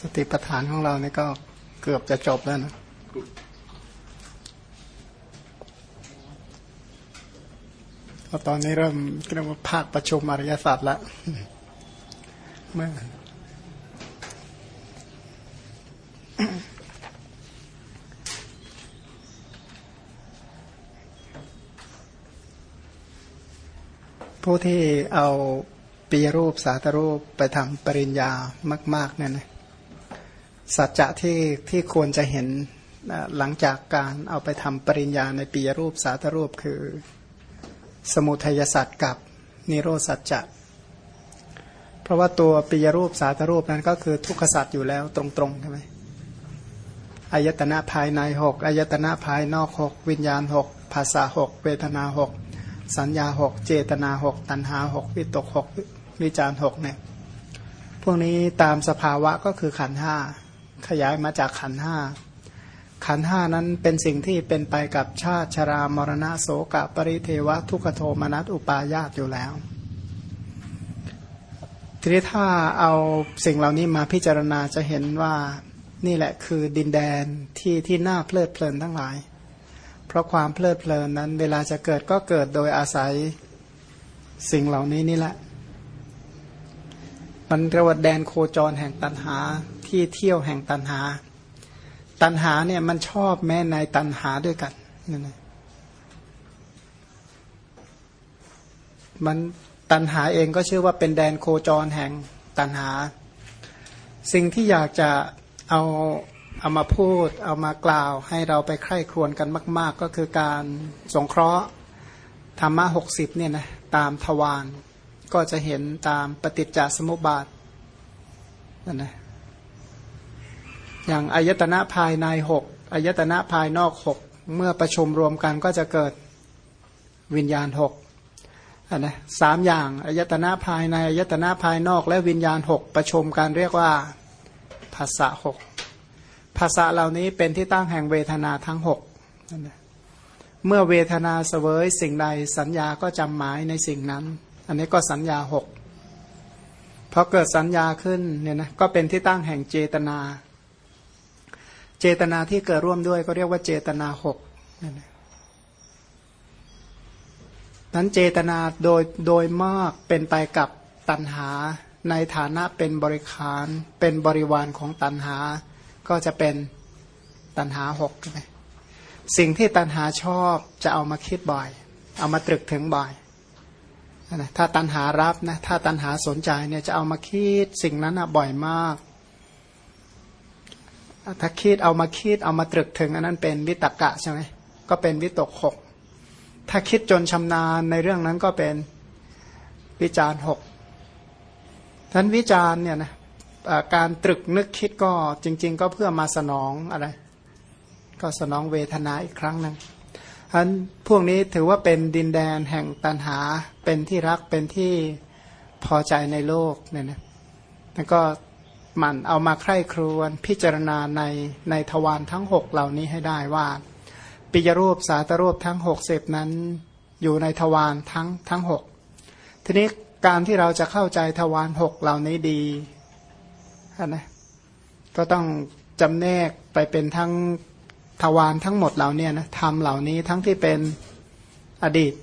สติปัฏฐานของเราเนี่ยก็เกือบจะจบแล้วนะเพราตอนนี้เริ่มเรียกว่าภาคประชุมอริยศาสตร์ล้วเมื่อผู้ที่เอาปีรูปสาตรูปไปทำปริญญามาก ๆ เนี่ยนะ สัจจะที่ที่ควรจะเห็นหลังจากการเอาไปทำปริญญาในปีรูปสาตรูปคือ สมุทัยสัจกับนิโรสัจจะ เพราะว่าตัวปีรูปสาตรูปนั้นก็คือทุกขสัจอยู่แล้วตรงๆใช่ไหมอายตนะภายในหกอายตนะภายนอกหกวิญญาณหกภาษาหกเวทนาหกสัญญาหกเจตนาหกตัณหาหกวิตกหกวิจารหกเนี่ยพวกนี้ตามสภาวะก็คือขันห้า ขยายมาจากขันห้าขันห้านั้นเป็นสิ่งที่เป็นไปกับชาติชรามรณะโสกะปริเทวะทุกขโทมนัสอุปายาตอยู่แล้วทีนี้ถ้าเอาสิ่งเหล่านี้มาพิจารณาจะเห็นว่านี่แหละคือดินแดนที่ที่น่าเพลิดเพลินทั้งหลาย เพราะความเพลิดเพลินนั้น เวลาจะเกิดก็เกิดโดยอาศัยสิ่งเหล่านี้นี่แหละมันเรียกว่าแดนโคจรแห่งตันหา ที่เที่ยวแห่งตันหา ตันหาเนี่ยมันชอบแม้ในตันหาด้วยกันนั่นเองมันตันหาเองก็ชื่อว่าเป็นแดนโคจรแห่งตันหา สิ่งที่อยากจะเอาเอามาพูดเอามากล่าวให้เราไปใคร่ครวญกันมาก ๆ ก็คือการสงเคราะห์ธรรมะหกสิบเนี่ยนะตามทวารก็จะเห็นตามปฏิจจสมุปบาทนั่นนะ อย่างอายตนะภายในหกอายตนะภายนอกหกเมื่อประชุมรวมกันก็จะเกิดวิญญาณหกนะสามอย่างอายตนะภายในอายตนะภายนอกและวิญญาณหกประชุมกันเรียกว่าภาษาหกภาษาเหล่านี้เป็นที่ตั้งแห่งเวทนาทั้งหกนั่นนะเมื่อเวทนาเสวยสิ่งใดสัญญาก็จำหมายในสิ่งนั้น อันนี้ก็สัญญาหกพอเกิดสัญญาขึ้นเนี่ยนะก็เป็นที่ตั้งแห่งเจตนา เจตนาที่เกิดร่วมด้วยก็เรียกว่าเจตนาหกนั่นนั้นเจตนาโดยโดยมากเป็นไปกับตัณหา ในฐานะเป็นบริคารเป็นบริวารของตัณหา ก็จะเป็นตัณหาหกใช่ไหมสิ่งที่ตัณหาชอบจะเอามาคิดบ่อย เอามาตรึกถึงบ่อยนะถ้าตัณหารับนะถ้าตัณหาสนใจเนี่ยจะเอามาคิดสิ่งนั้นนะบ่อยมาก ถ้าคิดเอามาคิดเอามาตรึกถึง อันนั้นเป็นวิตกะใช่ไหมก็เป็นวิตกหกถ้าคิดจนชำนาญในเรื่องนั้นก็เป็นวิจารหกท่านวิจารเนี่ยนะการตรึกนึกคิดก็จริง ๆ ก็เพื่อมาสนองอะไร ก็สนองเวทนาอีกครั้งหนึ่งอันพวกนี้ถือว่าเป็นดินแดนแห่งตันหาเป็นที่รักเป็นที่พอใจในโลกเนี่ยนะแล้วก็ มันเอามาใคร่ครวญพิจารณาในในทวารทั้งหกเหล่านี้ให้ได้ว่า ปิยรูปสาตรูปทั้งหกเสพนั้นอยู่ในทวารทั้งทั้งหกทีนี้การที่เราจะเข้าใจทวารหกเหล่านี้ดีนะก็ต้องจำแนกไปเป็นทั้งทวารทั้งหมดเหล่านี้นะทำเหล่านี้ทั้งที่เป็นอดีต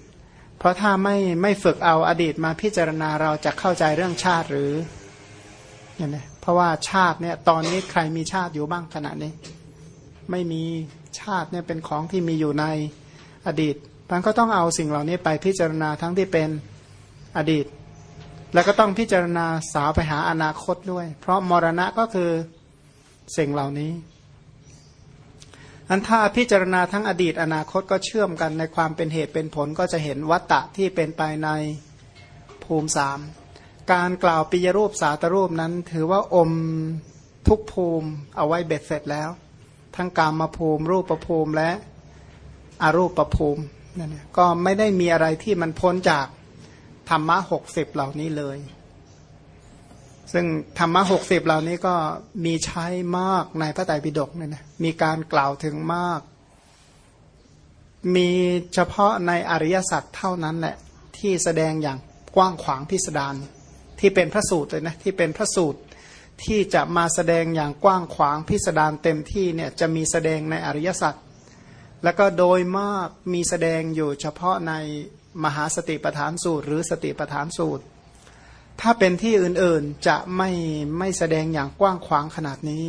เพราะถ้าไม่ไม่ฝึกเอาอดีตมาพิจารณาเราจะเข้าใจเรื่องชาติหรือ เนี่ยนะเพราะว่าชาติเนี่ยตอนนี้ใครมีชาติอยู่บ้างขณะนี้ ไม่มีชาติเนี่ยเป็นของที่มีอยู่ในอดีตมันก็ต้องเอาสิ่งเหล่านี้ไปพิจารณาทั้งที่เป็นอดีต แล้วก็ต้องพิจารณาสาวไปหาอนาคตด้วย เพราะมรณะก็คือสิ่งเหล่านี้อันถ้าพิจารณาทั้งอดีตอนาคตก็เชื่อมกันในความเป็นเหตุเป็นผลก็จะเห็นวัตตะที่เป็นไปในภูมิสาม การกล่าวปิยรูปสาตรูปนั้น ถือว่าอมทุกภูมิเอาไว้เบ็ดเสร็จแล้ว ทั้งกามาภูมิ รูปประภูมิและอรูปประภูมินั่นก็ไม่ได้มีอะไรที่มันพ้นจากธรรมะหกสิบเหล่านี้เลย ซึ่งธรรมะหกสิบเหล่านี้ก็มีใช้มากในพระไตรปิฎกเนี่ยนะมีการกล่าวถึงมาก มีเฉพาะในอริยสัจเท่านั้นแหละที่แสดงอย่างกว้างขวางพิสดาร ที่เป็นพระสูตรเลยนะที่เป็นพระสูตรที่จะมาแสดงอย่างกว้างขวางพิสดารเต็มที่เนี่ยจะมีแสดงในอริยสัจแล้วก็โดยมากมีแสดงอยู่เฉพาะในมหาสติปฐานสูตร หรือสติปฐานสูตร ถ้าเป็นที่อื่นๆจะไม่ไม่แสดงอย่างกว้างขวางขนาดนี้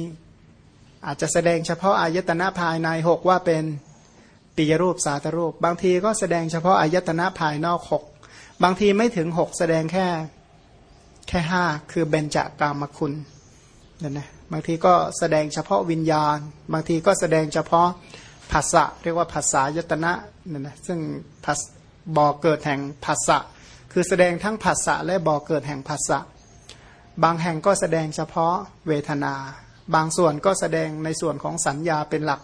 อาจจะแสดงเฉพาะอายตนะภายในหกว่าเป็นปิยรูปสาตรูป บางทีก็แสดงเฉพาะอายตนะภายนอกหกบางทีไม่ถึงหกแสดงแค่ แค่ห้าคือเบญจากามคุณเนี่ยนะบางทีก็แสดงเฉพาะวิญญาณ บางทีก็แสดงเฉพาะภาษะเรียกว่าภาษายตนะเนี่ยนะซึ่งบ่อเกิดแห่งภาษะคือแสดงทั้งภาษะและบ่อเกิดแห่งภาษะบางแห่งก็แสดงเฉพาะเวทนา บางส่วนก็แสดงในส่วนของสัญญาเป็นหลัก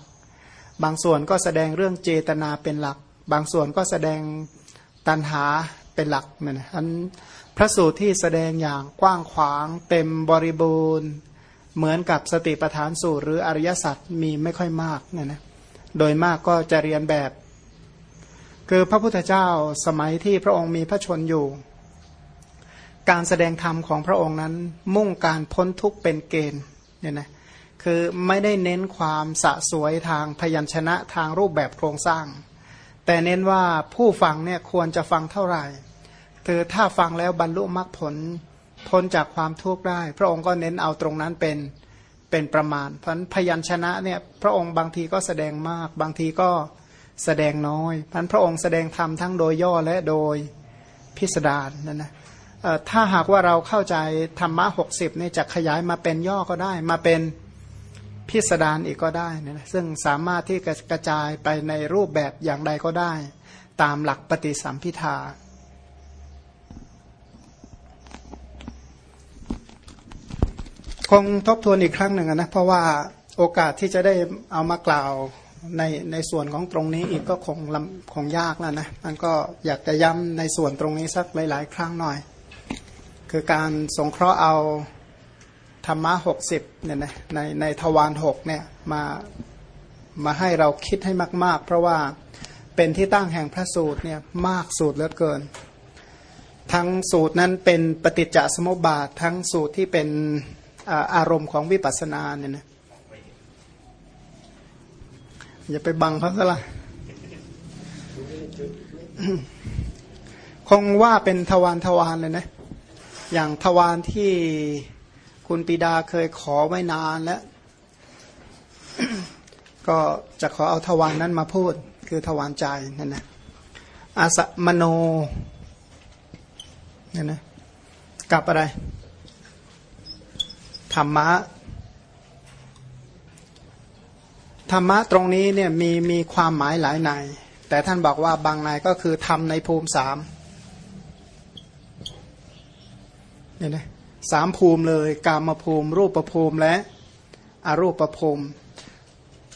บางส่วนก็แสดงเรื่องเจตนาเป็นหลัก บางส่วนก็แสดงตัณหาเป็นหลักเนี่ยนะอัน พระสูตรที่แสดงอย่างกว้างขวางเต็มบริบูรณ์ เหมือนกับสติปัฏฐานสูตร หรืออริยสัจมีไม่ค่อยมากเนี่ยนะโดยมากก็จะเรียนแบบ คือพระพุทธเจ้าสมัยที่พระองค์มีพระชนอยู่ การแสดงธรรมของพระองค์นั้นมุ่งการพ้นทุกข์เป็นเกณฑ์เนี่ยนะคือไม่ได้เน้นความสะสวยทางพยัญชนะทางรูปแบบโครงสร้าง แต่เน้นว่าผู้ฟังเนี่ยควรจะฟังเท่าไหร่ คือถ้าฟังแล้วบรรลุมรรคผลพ้นจากความทุกข์ได้ พระองค์ก็เน้นเอาตรงนั้นเป็นเป็นประมาณ เพราะพยัญชนะเนี่ยพระองค์บางทีก็แสดงมาก บางทีก็แสดงน้อยพันพระองค์แสดงธรรมทั้งโดยย่อและโดยพิสดารนั่นนะถ้าหากว่าเราเข้าใจธรรมะหกสิบนี่ยจะขยายมาเป็นย่อก็ได้ มาเป็นพิสดารอีกก็ได้นะซึ่งสามารถที่จะกระจายไปในรูปแบบอย่างใดก็ได้ ตามหลักปฏิสัมพิทา คงทบทวนอีกครั้งหนึ่งนะเพราะว่าโอกาสที่จะได้เอามากล่าวในในส่วนของตรงนี้อีกก็คงลำคงยากแล้วนะมันก็อยากจะย้ำในส่วนตรงนี้สักหลาย ๆ ครั้งหน่อย คือการสงเคราะห์เอาธรรมะหกสิบเนี่ยนะในในทวารหกเนี่ยมามาให้เราคิดให้มาก ๆ เพราะว่าเป็นที่ตั้งแห่งพระสูตรเนี่ยมากสูตรเหลือเกิน ทั้งสูตรนั้นเป็นปฏิจจสมุปบาท ทั้งสูตรที่เป็น อารมณ์ของวิปัสสนาเนี่ยนะอย่าไปบังเขาซะละคงว่าเป็นทวารทวารเลยนะ อย่างทวารที่คุณปิดาเคยขอไว้นานแล้ว ก็จะขอเอาทวารนนั้นมาพูด คือทวารใจนั่นนะอาสมโนเนี่ยนะกับอะไร ธรรมะธรรมะตรงนี้เนี่ยมีมีความหมายหลายในแต่ท่านบอกว่าบางในก็คือทำในภูมิสามเนี่ยนะสามภูมิเลยกามภูมิ รูปภูมิและอรูปภูมิ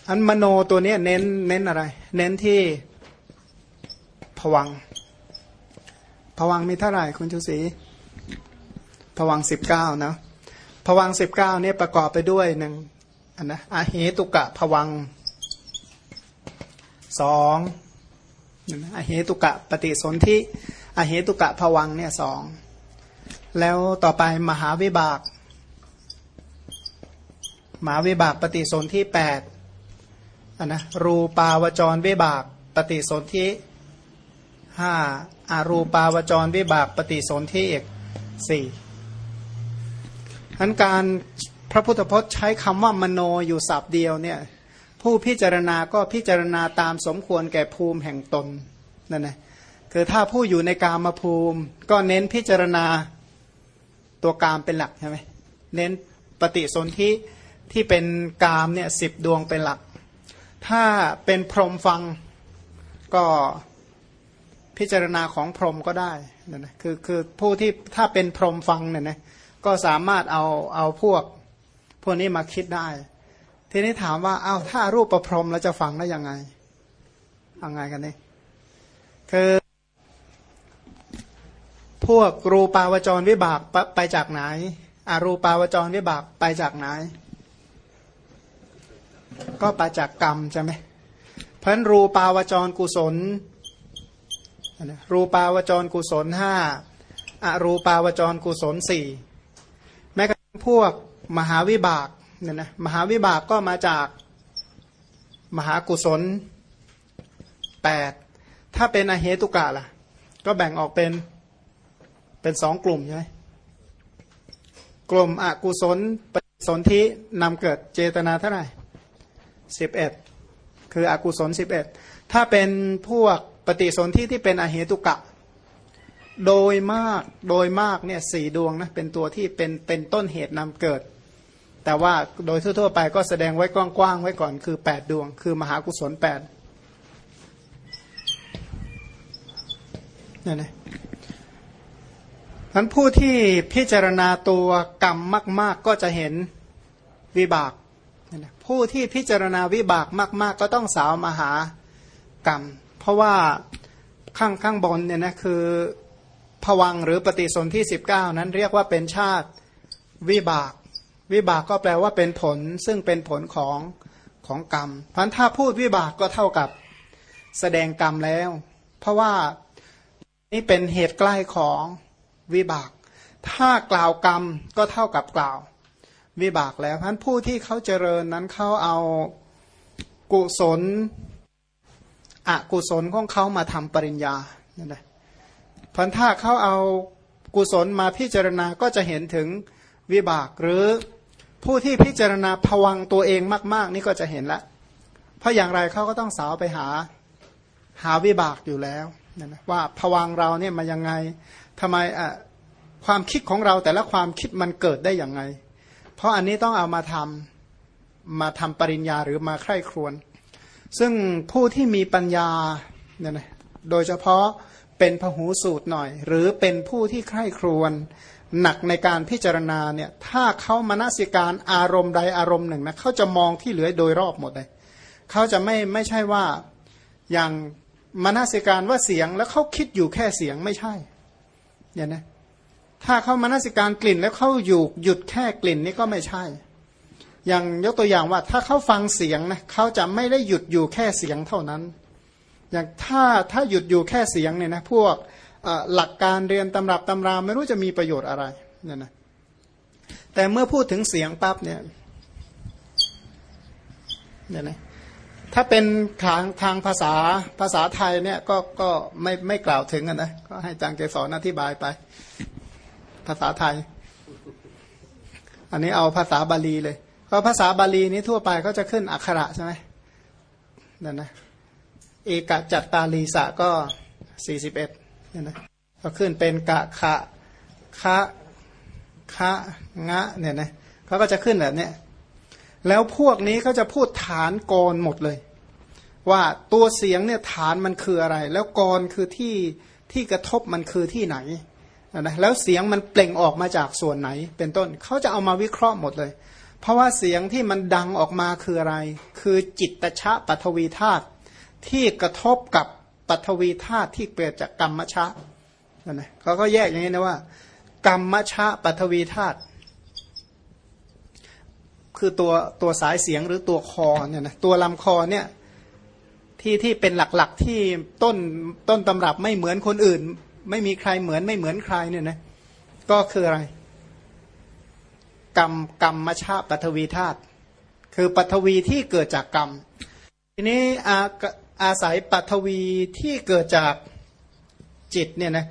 อันมโนตัวนี้เน้นเน้นอะไร เน้นที่ผวังผวังมีเท่าไหร่คุณชุศรีผวังสิบเก้านะ ผวังสิบเก้าเนี่ยประกอบไปด้วยหนึ่งอันนะอาเหตุกะผวังสองอาเหตุกะปฏิสนธิอาเหตุกะผวังเนี่ยสองแล้วต่อไปมหาวิบากมหาวิบากปฏิสนธิแปดอันนะรูปาวจรวิบากปฏิสนธิห้าอารูปาวจรวิบากปฏิสนธิอีกสี่ ทั้นการพระพุทธพจน์ใช้คำว่ามโนอยู่สับเดียวเนี่ยผู้พิจารณาก็พิจารณาตามสมควรแก่ภูมิแห่งตนนั่นนะคือถ้าผู้อยู่ในกามภูมิ ก็เน้นพิจารณาตัวกามเป็นหลักใช่ไหมเน้นปฏิสนธิที่เป็นกามเนี่ยสิบดวงเป็นหลัก ถ้าเป็นพรหมฟังก็พิจารณาของพรหมก็ได้นั่นนะคือคือผู้ที่ถ้าเป็นพรหมฟังเนี่ยนะ ก็สามารถเอาเอาพวก พวกนี้มาคิดได้ ทีนี้ถามว่าเอาถ้ารูปประพรมเราจะฟังได้ยังไงยังไงกันนี่คือพวกรูปาวจรวิบากไปจากไหนอารูปาวจรวิบากไปจากไหน ก็ไปจากกรรมใช่ไหมเพราะรูปาวจรกุศล รูปาวจรกุศลห้าอรูปาวจรกุศลสี่ พวกมหาวิบากเนี่ยนะมหาวิบากก็มาจากมหากุศลแปดถ้าเป็นอเหตุกะล่ะ ก็แบ่งออกเป็นเป็นสองกลุ่มใช่ไหมกลุ่มอกุศลปฏิสนธินำเกิดเจตนาเท่าไหร่สิบเอ็ดคืออกุศลสิบเอ็ดถ้าเป็นพวกปฏิสนธิที่เป็นอเหตุกะ โดยมากโดยมากเนี่ยสี่ดวงนะเป็นตัวที่เป็นเป็นต้นเหตุนำเกิด แต่ว่าโดยทั่วๆไปก็แสดงไว้กว้างๆไว้ก่อนคือแปดดวง คือมหากุศลแปดนี่นะนั้นผู้ที่พิจารณาตัวกรรมมาก ๆ ก็จะเห็นวิบาก ผู้ที่พิจารณาวิบากมาก ๆ ก็ต้องสาวมาหากรรม เพราะว่าข้างข้างบนเนี่ยนะคือ ผวังหรือปฏิสนธิสิบเก้านั้นเรียกว่าเป็นชาติวิบาก วิบากก็แปลว่าเป็นผล ซึ่งเป็นผลของของกรรมพันถ้าพูดวิบากก็เท่ากับแสดงกรรมแล้ว เพราะว่านี่เป็นเหตุใกล้ของวิบาก ถ้ากล่าวกรรมก็เท่ากับกล่าว วิบากแล้วพันผู้ที่เขาเจริญนั้นเขาเอากุศลอกุศลของเขามาทำปริญญานั่นแหละ พันถ้าเขาเอากุศลมาพิจารณาก็จะเห็นถึงวิบากหรือผู้ที่พิจารณาผวังตัวเองมาก ๆ นี่ก็จะเห็นละ เพราะอย่างไรเขาก็ต้องสาวไปหาหาวิบากอยู่แล้วนะว่าผวังเราเนี่ยมายังไงทำไมอะความคิดของเราแต่ละความคิดมันเกิดได้อย่างไง เพราะอันนี้ต้องเอามาทำมาทำปริญญาหรือมาใคร่ครวญซึ่งผู้ที่มีปัญญาเนี่ยนะโดยเฉพาะ เป็นพหูสูตรหน่อย หรือเป็นผู้ที่ใคร่ครวญหนักในการพิจารณาเนี่ยถ้าเขามนสิการอารมณ์ใดอารมณ์หนึ่งนะเขาจะมองที่เหลือโดยรอบหมดเลยเขาจะไม่ไม่ใช่ว่าอย่างมนสิการว่าเสียงแล้วเขาคิดอยู่แค่เสียงไม่ใช่เนี่ยนะถ้าเขามนสิการกลิ่นแล้วเขาอยู่หยุดแค่กลิ่นนี่ก็ไม่ใช่ อย่างยกตัวอย่างว่าถ้าเขาฟังเสียงนะเขาจะไม่ได้หยุดอยู่แค่เสียงเท่านั้น อย่างถ้าถ้าหยุดอยู่แค่เสียงเนี่ยนะพวกหลักการเรียนตำรับตำราไม่รู้จะมีประโยชน์อะไรเนี่ยนะแต่เมื่อพูดถึงเสียงปั๊บเนี่ยเนี่ยนะถ้าเป็นทางทางภาษาภาษาไทยเนี่ยก็ก็ไม่ไม่กล่าวถึงกันนะก็ให้จังเกสรอธิบายไป ภาษาไทย อันนี้เอาภาษาบาลีเลยเพราะภาษาบาลีนี้ทั่วไปเขาจะขึ้นอักขระใช่ไหมนั่นนะ เอกจัตตาลีสะก็สี่สิบเอ็ดเนี่ยนะก็ขึ้นเป็นกะขะคะคะงะเนี่ยนะเขาก็จะขึ้นแบบเนี้ยแล้วพวกนี้เขาจะพูดฐานกรหมดเลย ว่าตัวเสียงเนี่ยฐานมันคืออะไร แล้วกรคือที่ที่กระทบมันคือที่ไหนนะแล้วเสียงมันเปล่งออกมาจากส่วนไหน เป็นต้นเขาจะเอามาวิเคราะห์หมดเลย เพราะว่าเสียงที่มันดังออกมาคืออะไร คือจิตตชะปัทวีธาตุ ที่กระทบกับปัทวีธาตุที่เกิดจากกรรมชะนั่นนะเขาก็แยกอย่างนี้นะว่า กรรมชะปัทวีธาตุคือตัวตัวสายเสียงหรือตัวคอเนี่ยนะตัวลำคอเนี่ยที่ที่เป็นหลักๆที่ต้นต้นตำรับไม่เหมือนคนอื่น ไม่มีใครเหมือนไม่เหมือนใครเนี่ยนะก็คืออะไร กรรมกรรมมชาปัทวีธาตุคือปัทวีที่เกิดจากกรรม ทีนี้ อาศัยปัทวีที่เกิดจากจิตเนี่ยนะ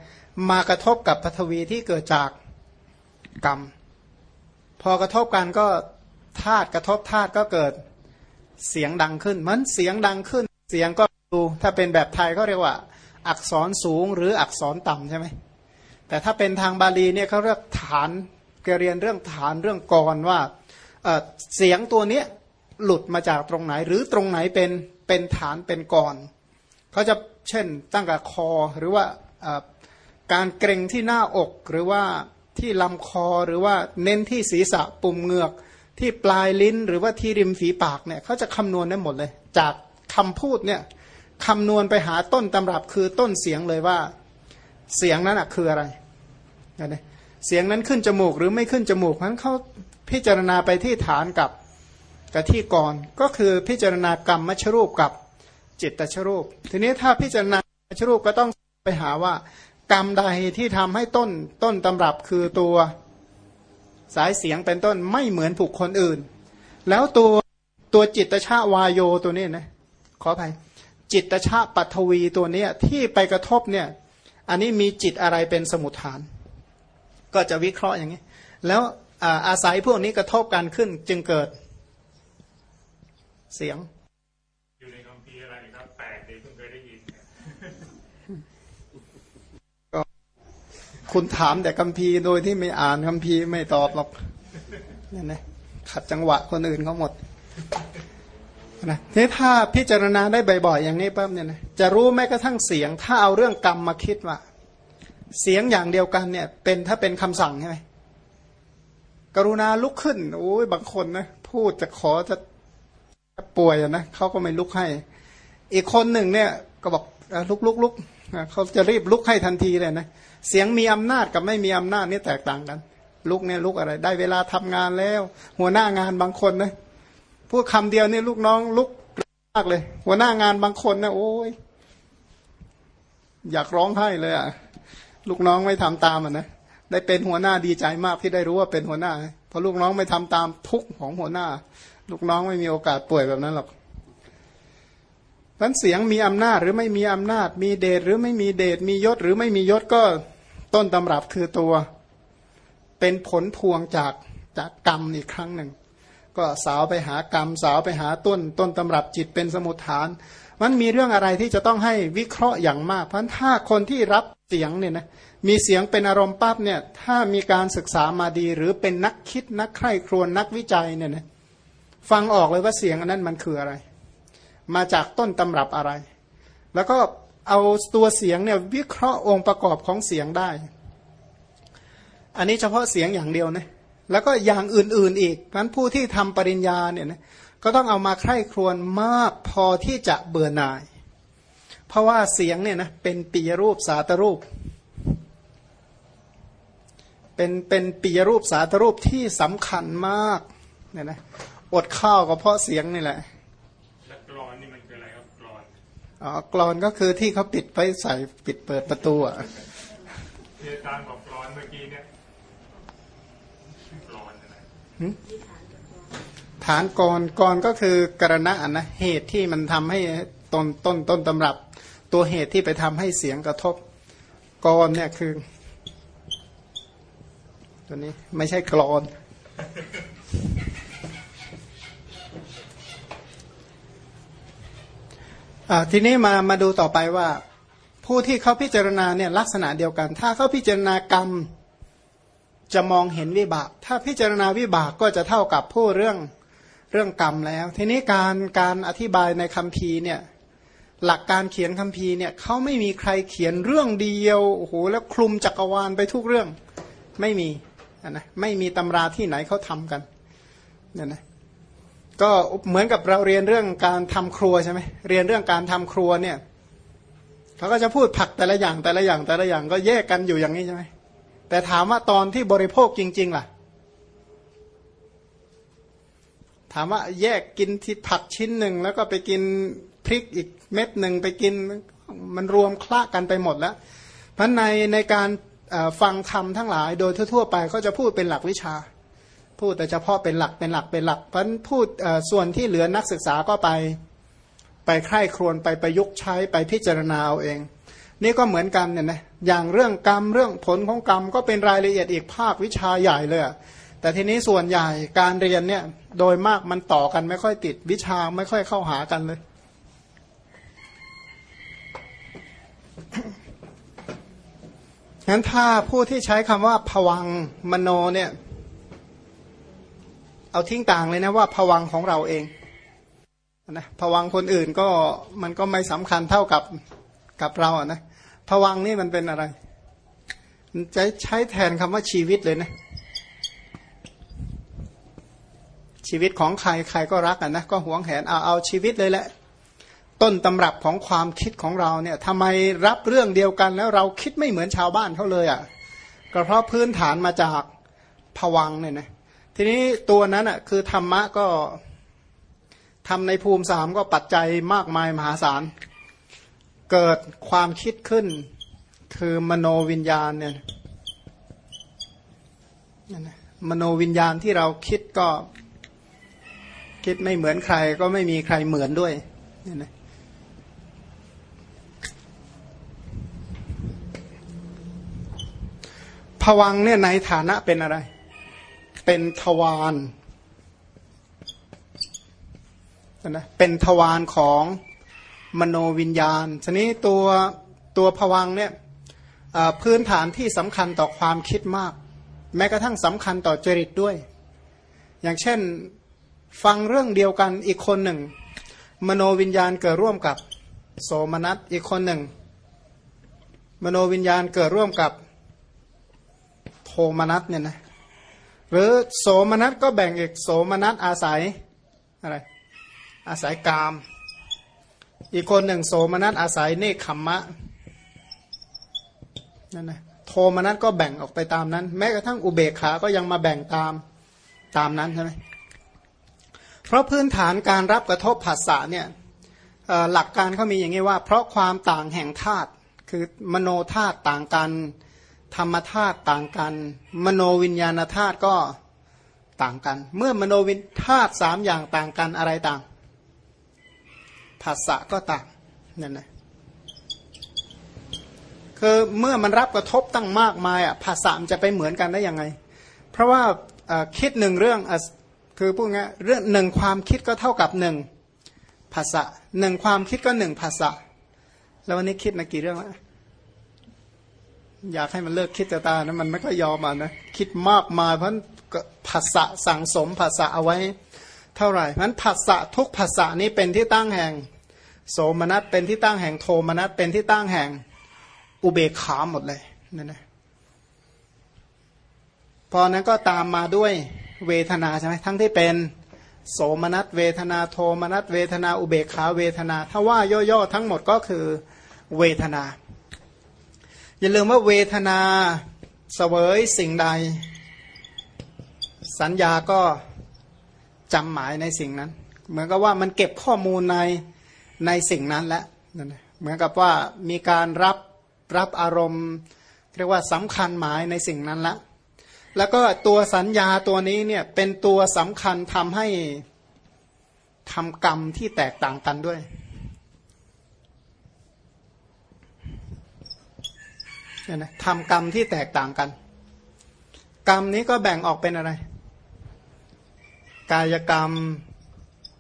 มากระทบกับปัทวีที่เกิดจากกรรม พอกระทบกันก็ธาตุกระทบธาตุก็เกิดเสียงดังขึ้น มันเสียงดังขึ้น เสียงก็ดูถ้าเป็นแบบไทยก็เรียกว่า อักษรสูงหรืออักษรต่ำใช่ไหมแต่ถ้าเป็นทางบาลีเนี่ยเขาเรียกฐานเรียนเรื่องฐานเรื่องกรว่าเสียงตัวนี้หลุดมาจากตรงไหนหรือตรงไหนเป็น เป็นฐานเป็นกรเขาจะเช่นตั้งกับคอหรือว่าการเกรงที่หน้าอกหรือว่าที่ลำคอหรือว่าเน้นที่ศีรษะปุ่มเหงือก ที่ปลายลิ้นหรือว่าที่ริมฝีปากเนี่ยเขาจะคำนวณได้หมดเลย จากคำพูดเนี่ยคำนวณไปหาต้นตำรับคือต้นเสียงเลยว่าเสียงนั้นคืออะไรนะเสียงนั้นขึ้นจมูกหรือไม่ขึ้นจมูกเพราะเขาพิจารณาไปที่ฐานกับ กับที่ก่อนก็คือพิจารณากรรมมัชรูปกับจิตตชรูป ทีนี้ถ้าพิจารณามชรูปก็ต้องไปหาว่า กรรมใดที่ทำให้ต้นต้นตำรับคือตัวสายเสียงเป็นต้นไม่เหมือนบุคคลอื่น แล้วตัวตัวจิตชาวายโยตัวนี้นะขออภัยจิตชาปัทวีตัวเนี้ยที่ไปกระทบเนี่ยอันนี้มีจิตอะไรเป็นสมุทฐาน ก็จะวิเคราะห์อย่างนี้ แล้วอาศัยพวกนี้กระทบกันขึ้นจึงเกิด เสียง อยู่ในคำพีอะไรครับแปลกดีเพิ่งเคยได้ยินก็คุณถามแต่คัมภีร์โดยที่ไม่อ่านคัมภีร์ไม่ตอบหรอกนี่นะขัดจังหวะคนอื่นเขาหมดนะทีนี้ถ้าพิจารณาได้บ่อยๆอย่างนี้ปั๊บเนี่ยนะจะรู้แม้กระทั่งเสียง ถ้าเอาเรื่องกรรมมาคิดว่า เสียงอย่างเดียวกันเนี่ย เป็นถ้าเป็นคำสั่งใช่ไหมกรุณาลุกขึ้นโอ้ยบางคนนะพูดจะขอจะ ป่วยนะเขาก็ไม่ลุกให้ อีกคนหนึ่งเนี่ยก็บอกลุกลุกลุกเขาจะรีบลุกให้ทันทีเลยนะเสียงมีอำนาจกับไม่มีอำนาจนี่แตกต่างกัน ลุกเนี่ยลุกอะไร ได้เวลาทำงานแล้ว หัวหน้างานบางคนนะพูดคำเดียวนี่ลูกน้องลุกมากเลย หัวหน้างานบางคนนะโอ้ยอยากร้องไห้เลยอะ ลูกน้องไม่ทำตามอะนะ ได้เป็นหัวหน้าดีใจมากที่ได้รู้ว่าเป็นหัวหน้าเพราะลูกน้องไม่ทำตามทุกของหัวหน้า ลูกน้องไม่มีโอกาสป่วยแบบนั้นหรอกพันเสียงมีอำนาจหรือไม่มีอำนาจ มีเดชหรือไม่มีเดชมียศหรือไม่มียศก็ต้นตำรับคือตัว เป็นผลพวงจากจากกรรมอีกครั้งหนึ่ง ก็สาวไปหากรรมสาวไปหาต้น ต้นตำรับจิตเป็นสมุทฐาน มันมีเรื่องอะไรที่จะต้องให้วิเคราะห์อย่างมาก เพราะถ้าคนที่รับเสียงเนี่ยนะ มีเสียงเป็นอารมณ์ปั๊บเนี่ย ถ้ามีการศึกษามาดี หรือเป็นนักคิดนักใคร่ครวญนักวิจัยเนี่ยนะฟังออกเลยว่าเสียงอันนั้นมันคืออะไร มาจากต้นตำรับอะไร แล้วก็เอาตัวเสียงเนี่ยวิเคราะห์องค์ประกอบของเสียงได้ อันนี้เฉพาะเสียงอย่างเดียวนะแล้วก็อย่างอื่นๆอีกนั้นผู้ที่ทำปริญญาเนี่ยนะก็ต้องเอามาใคร่ครวญมากพอที่จะเบื่อหน่าย เพราะว่าเสียงเนี่ยนะเป็นปีรูปสาตรูป เป็นเป็นปีรูปสาตรูปที่สำคัญมากเนี่ยนะอดข้าวก็เพราะเสียงนี่แหละแล้วกรอนนี่มันคืออะไรครับกรอนอ๋อกรอนก็คือที่เขาปิดไฟใส่ปิดเปิดประตูอะที่ตามบอกกรอนเมื่อกี้เนี่ยฐานกรกรก็คือกรณะนะเหตุที่มันทำให้ต้นต้นต้นตำรับ ตัวเหตุที่ไปทำให้เสียงกระทบกรเนี่ยคือ ตัวนี้ไม่ใช่กรอนอทีนี้มามาดูต่อไปว่า ผู้ที่เขาพิจารณาเนี่ยลักษณะเดียวกัน ถ้าเขาพิจารณากรรมจะมองเห็นวิบาก ถ้าพิจารณาวิบากก็จะเท่ากับผู้เรื่องเรื่องกรรมแล้ว ทีนี้การการอธิบายในคัมภีเนี่ยหลักการเขียนคัมภีร์เนี่ยเขาไม่มีใครเขียนเรื่องเดียวโอ้โหแล้วคลุมจักรวาลไปทุกเรื่องไม่มี นะไม่มีตำราที่ไหนเขาทำกันเนี่ยนะก็เหมือนกับเราเรียนเรื่องการทำครัวใช่ไหมเรียนเรื่องการทำครัวเนี่ยเขาก็จะพูดผักแต่ละอย่างแต่ละอย่างแต่ละอย่างก็แยกกันอยู่อย่างนี้ใช่ไหมแต่ถามว่าตอนที่บริโภคจริง ๆ ล่ะ ถามว่าแยกกินที่ผักชิ้นหนึ่งแล้วก็ไปกินพริกอีกเม็ดหนึ่งไปกินมันรวมคละกันไปหมดแล้วเพราะในในการ ฟังธรรมทั้งหลาย โดยทั่วๆไปเขาจะพูดเป็นหลักวิชา พูดแต่เฉพาะเป็นหลักเป็นหลักเป็นหลัก เพราะพูดส่วนที่เหลือนักศึกษาก็ไปไปใคร่ครวญไปประยุกต์ใช้ไปพิจารณาเอาเอง นี่ก็เหมือนกันเนี่ยนะอย่างเรื่องกรรมเรื่องผลของกรรมก็เป็นรายละเอียดอีกภาควิชาใหญ่เลยแต่ทีนี้ส่วนใหญ่การเรียนเนี่ยโดยมากมันต่อกันไม่ค่อยติดวิชาไม่ค่อยเข้าหากันเลย งั้นถ้าผู้ที่ใช้คำว่าผวังมโนเนี่ย เอาทิ้งต่างเลยนะว่าผวังของเราเองนะผวังคนอื่นก็มันก็ไม่สำคัญเท่ากับกับเราอะนะผวังนี่มันเป็นอะไรจะใช้แทนคำว่าชีวิตเลยนะ ชีวิตของใครใครก็รักอะนะก็หวงแหนเอาเอาชีวิตเลยแหละ ต้นตำรับของความคิดของเราเนี่ยทำไมรับเรื่องเดียวกันแล้วเราคิดไม่เหมือนชาวบ้านเขาเลยอะก็เพราะพื้นฐานมาจากผวังเนี่ยนะทีนี้ตัวนั้นอะคือธรรมะก็ทำในภูมิสามก็ปัจจัยมากมายมหาศาล เกิดความคิดขึ้น คือมโนวิญญาณเนี่ยมโนวิญญาณที่เราคิดก็คิดไม่เหมือนใครก็ไม่มีใครเหมือนด้วยเนี่ยนะ ผวังเนี่ยในฐานะเป็นอะไร เป็นทวารนะเป็นทวารของมโนวิญญาณทีนี้ตัวตัวผวังเนี่ยพื้นฐานที่สำคัญต่อความคิดมาก แม้กระทั่งสำคัญต่อจริตด้วย อย่างเช่นฟังเรื่องเดียวกันอีกคนหนึ่ง มโนวิญญาณเกิดร่วมกับโสมนัสอีกคนหนึ่ง มโนวิญญาณเกิดร่วมกับ มนัสเนี่ยนะหรือโสมนัสก็แบ่งอีกโสมนัสอาศัยอะไรอาศัยกาม อีกคนหนึ่งโสมนัสอาศัยเนคขมมะนั่นนะโทมนัสก็แบ่งออกไปตามนั้น แม้กระทั่งอุเบกขาก็ยังมาแบ่งตามตามนั้นใช่ไหมเพราะพื้นฐานการรับกระทบผัสสะเนี่ยหลักการเขามีอย่างนี้ว่า เพราะความต่างแห่งธาตุคือมโนธาตุต่างกัน ธรรมธาตุต่างกัน มโนวิญญาณธาตุก็ต่างกัน เมื่อมโนวิญธาตุสามอย่างต่างกันอะไรต่างภาษะก็ต่างนั่นนะคือเมื่อมันรับกระทบตั้งมากมายอะภาษามันจะไปเหมือนกันได้ยังไง เพราะว่าคิดหนึ่งเรื่องคือพูดง่ายเรื่องหนึ่งความคิดก็เท่ากับหนึ่งภาษาหนึ่งความคิดก็หนึ่งภาษาแล้ววันนี้คิดนะกี่เรื่องแล้ว อยากให้มันเลิกคิดแต่ตานะมันไม่ค่อยยอมอะนะคิดมากมายเพราะภาษาสั่งสมภาษาเอาไว้ เท่าไหร่เพราะภาษาทุกภาษานี้เป็นที่ตั้งแห่ง โสมนัสเป็นที่ตั้งแห่งโทมนัสเป็นที่ตั้งแห่งอุเบกขาหมดเลยนั่นนะพอนั้นก็ตามมาด้วยเวทนาใช่ไหมทั้งที่เป็นโสมนัสเวทนาโทมนัสเวทนาอุเบกขาเวทนา ถ้าว่าย่อๆทั้งหมดก็คือเวทนา อย่าลืมว่าเวทนาเสวยสิ่งใด สัญญาก็จำหมายในสิ่งนั้น เหมือนกับว่ามันเก็บข้อมูลในในสิ่งนั้นแล้วเหมือนกับว่ามีการรับรับอารมณ์ เรียกว่าสำคัญหมายในสิ่งนั้นละ แล้วก็ตัวสัญญาตัวนี้เนี่ยเป็นตัวสำคัญทำให้ทำกรรมที่แตกต่างกันด้วย เนี่ยนะทำกรรมที่แตกต่างกัน กรรมนี้ก็แบ่งออกเป็นอะไร กายกรรม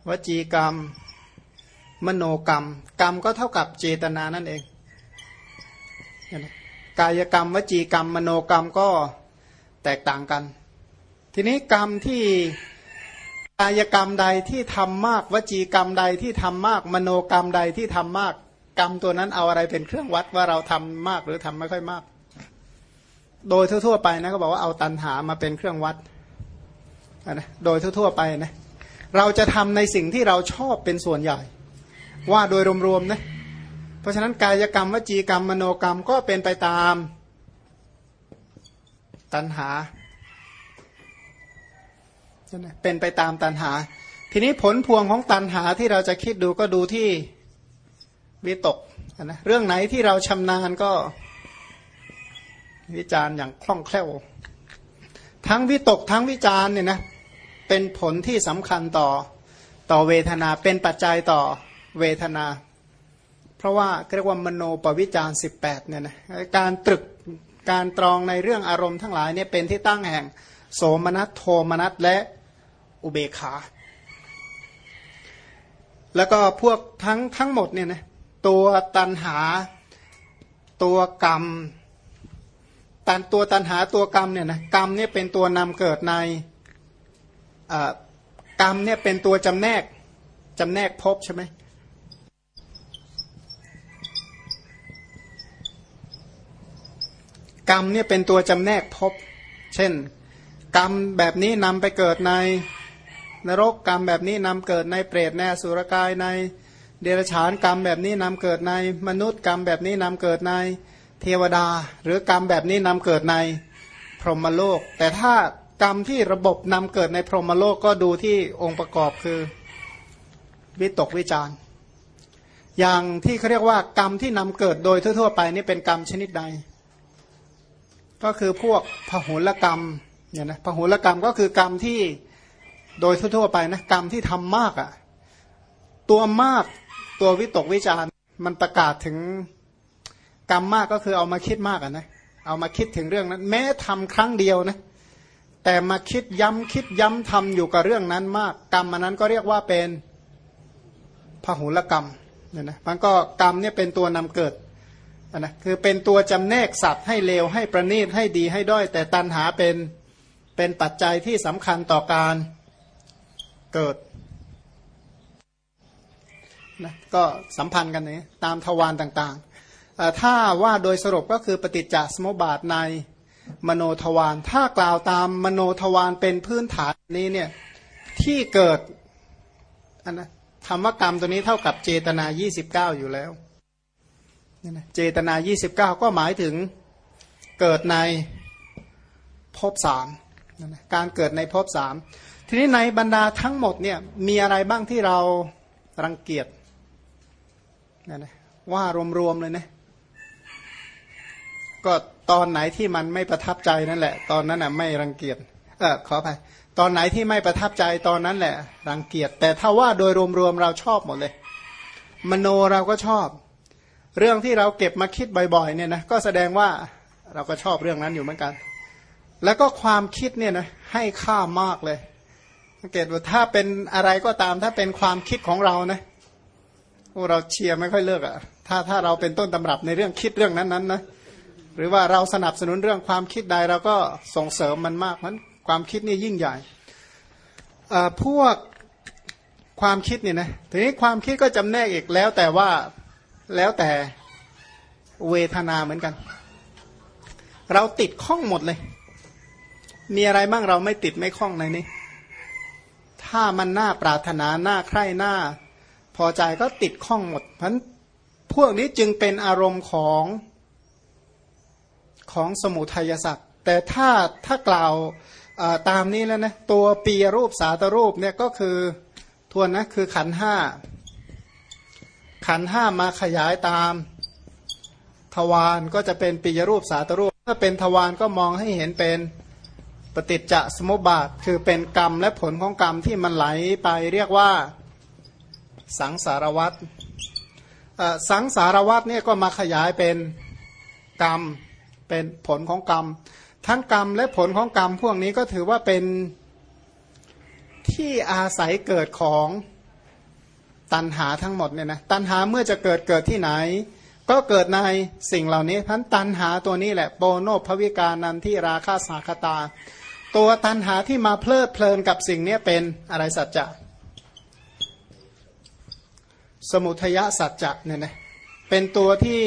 วจีกรรม มโนกรรม กรรมก็เท่ากับเจตนานั่นเองกายกรรม วจีกรรม มโนกรรมก็แตกต่างกัน ทีนี้กรรมที่กายกรรมใดที่ทำมาก วจีกรรมใดที่ทำมาก มโนกรรมใดที่ทำมาก กรรมตัวนั้นเอาอะไรเป็นเครื่องวัดว่าเราทำมากหรือทำไม่ค่อยมาก โดยทั่วๆไปนะก็บอกว่าเอาตันหามาเป็นเครื่องวัดนะโดยทั่วๆไปนะเราจะทำในสิ่งที่เราชอบเป็นส่วนใหญ่ ว่าโดยรวมๆนะเพราะฉะนั้นกายกรรมวจีกรรมมโนกรรมก็เป็นไปตาม ตัณหาเป็นไปตามตัณหา ทีนี้ผลพวงของตัณหาที่เราจะคิดดูก็ดูที่ วิตกนะเรื่องไหนที่เราชำนาญก็ วิจารณ์อย่างคล่องแคล่ว ทั้งวิตกทั้งวิจารณ์เนี่ยนะเป็นผลที่สำคัญต่อต่อเวทนาเป็นปัจจัยต่อเวทนา เพราะว่าเรียกว่ามโนปวิจารสิบแปดเนี่ยนะการตรึกการตรองในเรื่องอารมณ์ทั้งหลายเนี่ยเป็นที่ตั้งแห่ง โสมนัสโทมนัสและอุเบขา แล้วก็พวกทั้งทั้งหมดเนี่ยนะ ตัวตันหาตัวกรรมตันตัวตันหาตัวกรรมเนี่ยนะกรรมเนี่ยเป็นตัวนำเกิดในกรรมเนี่ยเป็นตัวจำแนกจำแนกพบใช่ไหมกรรมเนี่ยเป็นตัวจำแนกพบ เช่น กรรมแบบนี้นำไปเกิดในนรกกรรมแบบนี้นำเกิดในเปรตในสุรกายใน เดรัจฉานกรรมแบบนี้นำเกิดในมนุษย์กรรมแบบนี้นำเกิดในเทวดา หรือกรรมแบบนี้นำเกิดในพรหมโลก แต่ถ้ากรรมที่ระบบนำเกิดในพรหมโลกก็ดูที่องค์ประกอบคือวิตกวิจารอย่างที่เขาเรียกว่ากรรมที่นำเกิดโดยทั่วๆไปนี่เป็นกรรมชนิดใด ก็คือพวกพหุลกรรมเนี่ยนะพหุลกรรมก็คือกรรมที่โดยทั่วๆไปนะกรรมที่ทำมากอะ่ะตัวมาก ตัววิตกวิจารมันประกาศถึงกรรมมากก็คือเอามาคิดมากอะนะเอามาคิดถึงเรื่องนั้น แม้ทำครั้งเดียวนะแต่มาคิดย้ำคิดย้ำทำอยู่กับเรื่องนั้นมาก กรรมอันนั้นก็เรียกว่าเป็นพหุลกรรมเนี่ยนะมันก็กรรมเนี่ยเป็นตัวนำเกิดนะคือเป็นตัวจำแนกสัตว์ให้เลวให้ประณีตให้ดีให้ด้อย แต่ตันหาเป็นเป็นปัจจัยที่สำคัญต่อการเกิด นะก็สัมพันธ์กันนี้ตามทวารต่างๆ ถ้าว่าโดยสรุปก็คือปฏิจจสมุปบาทในมโนทวารถ้ากล่าวตามมโนทวารเป็นพื้นฐานนี้เนี่ยที่เกิดอันนะคำว่ากรรมตัวนี้เท่ากับเจตนา 29 อยู่แล้วเจตนา 29 ก็หมายถึงเกิดในภพสามการเกิดในภพสามทีนี้ในบรรดาทั้งหมดเนี่ยมีอะไรบ้างที่เรารังเกียจ นะนะว่ารวมๆเลยนะก็ตอนไหนที่มันไม่ประทับใจนั่นแหละ ตอนนั้นอะไม่รังเกียจเออขออภัยตอนไหนที่ไม่ประทับใจตอนนั้นแหละ รังเกียจแต่ถ้าว่าโดยรวมๆเราชอบหมดเลย มโนเราก็ชอบ เรื่องที่เราเก็บมาคิดบ่อยๆเนี่ยนะก็แสดงว่าเราก็ชอบเรื่องนั้นอยู่เหมือนกัน แล้วก็ความคิดเนี่ยนะให้ค่ามากเลยสังเกตว่าถ้าเป็นอะไรก็ตามถ้าเป็นความคิดของเรานะ เราเชียร์ไม่ค่อยเลิกอะ่ะถ้าถ้าเราเป็นต้นตำรับในเรื่องคิดเรื่องนั้นนั้นนะหรือว่าเราสนับสนุนเรื่องความคิดใดเราก็ส่งเสริมมันมากมันความคิดนี่ยิ่งใหญ่พวกความคิดเนี่ยนะทีนี้ความคิดก็จำแนกอีกแล้วแต่ว่าแล้วแต่เวทนาเหมือนกัน เราติดข้องหมดเลย มีอะไรบ้างเราไม่ติดไม่ข้องในนี้ ถ้ามันน่าปรารถนาหน้าใคร่หน้า พอใจก็ติดข้องหมดเพราะพวกนี้จึงเป็นอารมณ์ของของสมุทัยสัตว์แต่ถ้าถ้ากล่าวตามนี้แล้วนะตัวปีรูปสาตรูปเนี่ยก็คือทวนนะคือขันห้าขันห้ามาขยายตามทวารก็จะเป็นปีรูปสาตรูป ถ้าเป็นทวารก็มองให้เห็นเป็นปฏิจจสมุปบาท คือเป็นกรรมและผลของกรรมที่มันไหลไปเรียกว่า สังสารวัตรสังสารวัตรเนี่ยก็มาขยายเป็นกรรมเป็นผลของกรรม ทั้งกรรมและผลของกรรม พวกนี้ก็ถือว่าเป็นที่อาศัยเกิดของตันหาทั้งหมดเนี่ยนะตันหาเมื่อจะเกิดเกิดที่ไหน ก็เกิดในสิ่งเหล่านี้พันตันหาตัวนี้แหละโปโนภวิกานันที่ราคาสาคตา ตัวตันหาที่มาเพลิดเพลินกับสิ่งนี้เป็นอะไรสัจจะ สมุทยสัจจะเนี่ยนะเป็นตัวที่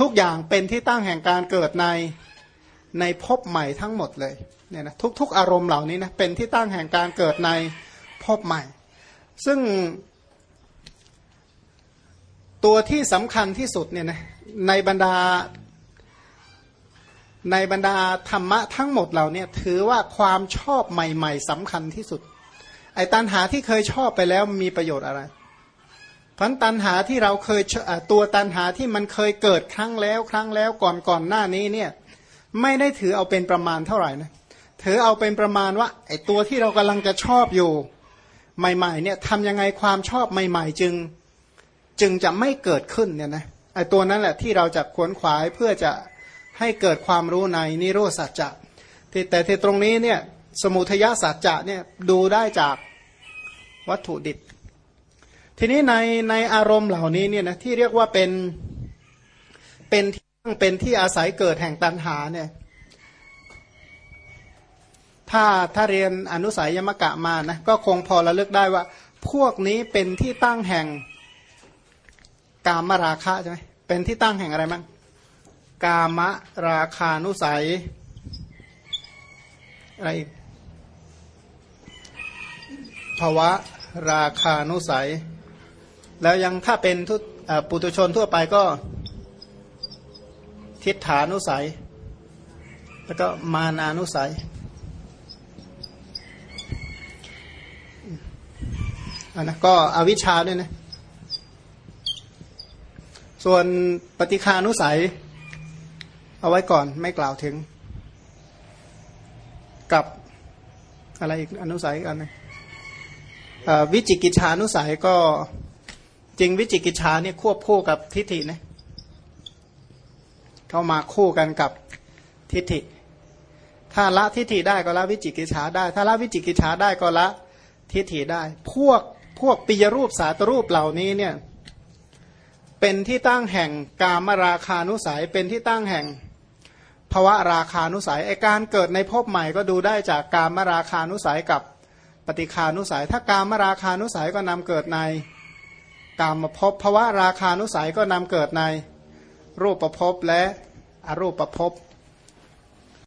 ทุกอย่างเป็นที่ตั้งแห่งการเกิดในในภพใหม่ทั้งหมดเลยเนี่ยนะทุกๆอารมณ์เหล่านี้นะเป็นที่ตั้งแห่งการเกิดในภพใหม่ ซึ่งตัวที่สำคัญที่สุดเนี่ยนะในบรรดาในบรรดาธรรมะทั้งหมดเหล่านี้ถือว่าความชอบใหม่ ๆสำคัญที่สุด ไอ้ตันหาที่เคยชอบไปแล้วมีประโยชน์อะไร พันตันหาที่เราเคยตัวตันหาที่มันเคยเกิดครั้งแล้วครั้งแล้วก่อนก่อนหน้านี้เนี่ยไม่ได้ถือเอาเป็นประมาณเท่าไหร่นะถือเอาเป็นประมาณว่าไอ้ตัวที่เรากำลังจะชอบอยู่ใหม่ๆเนี่ยทำยังไงความชอบใหม่ ๆ จึงจึงจะไม่เกิดขึ้นเนี่ยนะไอ้ตัวนั้นแหละที่เราจะขวนขวายเพื่อจะให้เกิดความรู้ในนิโรธสัจจะแต่ที่ตรงนี้เนี่ยสมุทยสัจจะเนี่ยดูได้จากวัตถุดิบ ทีนี้ในในอารมณ์เหล่านี้เนี่ยนะที่เรียกว่าเป็นเป็นที่เป็นที่อาศัยเกิดแห่งตันหาเนี่ยถ้าถ้าเรียนอนุสัยยมกะมานะก็คงพอระลึกได้ว่า พวกนี้เป็นที่ตั้งแห่งกามราคะใช่ไหมเป็นที่ตั้งแห่งอะไรมั้งกามราคานุสัยอะไรอีกภาวะราคานุสัย แล้วยังถ้าเป็นทุปุตุชนทั่วไปก็ทิฏฐานุสัย แล้วก็มานานุสัย อันนะก็อวิชชาด้วยนะ ส่วนปฏิคานุสัย เอาไว้ก่อนไม่กล่าวถึง กับอะไรอีกอนุสัยอีกอันหนึงวิจิกิจานุสัยก็ จริงวิจิกิจฉาเนี่ยควบคู่กับทิฏฐินะเข้ามาคู่กันกับทิฏฐิ ถ้าละทิฏฐิได้ก็ละวิจิกิจฉาได้ ถ้าละวิจิกิจฉาได้ก็ละทิฏฐิได้ พวกพวกปิยรูปสาตรูปเหล่านี้เนี่ยเป็นที่ตั้งแห่งกามราคานุสัย เป็นที่ตั้งแห่งภวะราคานุสัยไอการเกิดในภพใหม่ก็ดูได้จากกามราคานุสัยกับปฏิคานุสัย ถ้ากามราคานุสัยก็นำเกิดใน กามภพภาวะราคานุสัยก็นำเกิดในรูปภพและอรูปภพ